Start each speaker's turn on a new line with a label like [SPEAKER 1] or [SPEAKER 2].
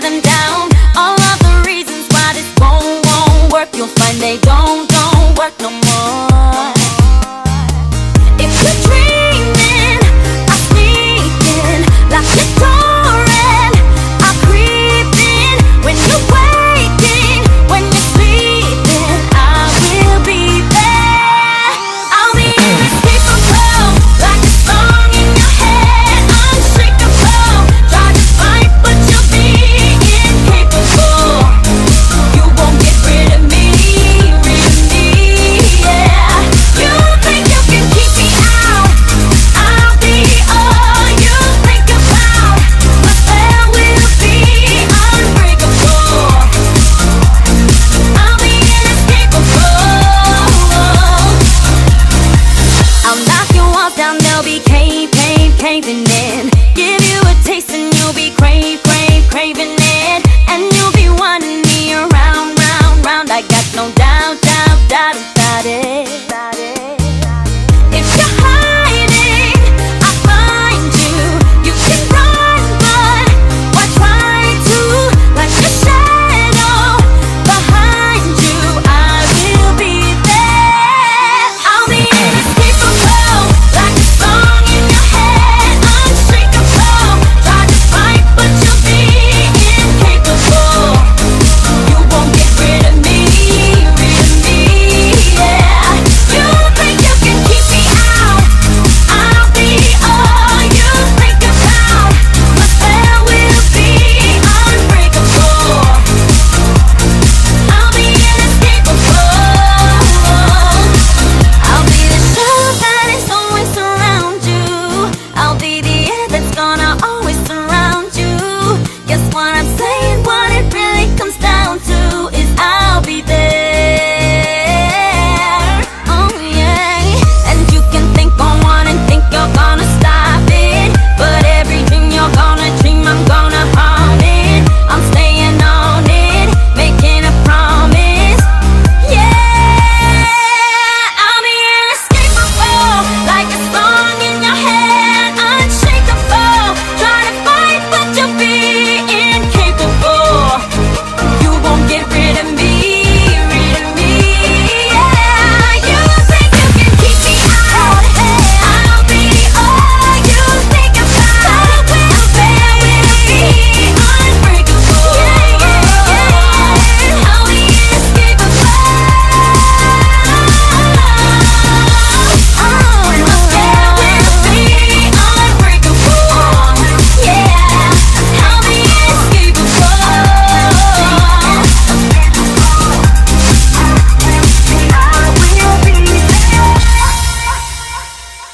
[SPEAKER 1] tear them down. All of the reasons why this won't, won't work You'll find they don't Give you a taste and you'll be crave, crave, craving it. And you'll be wanting me around.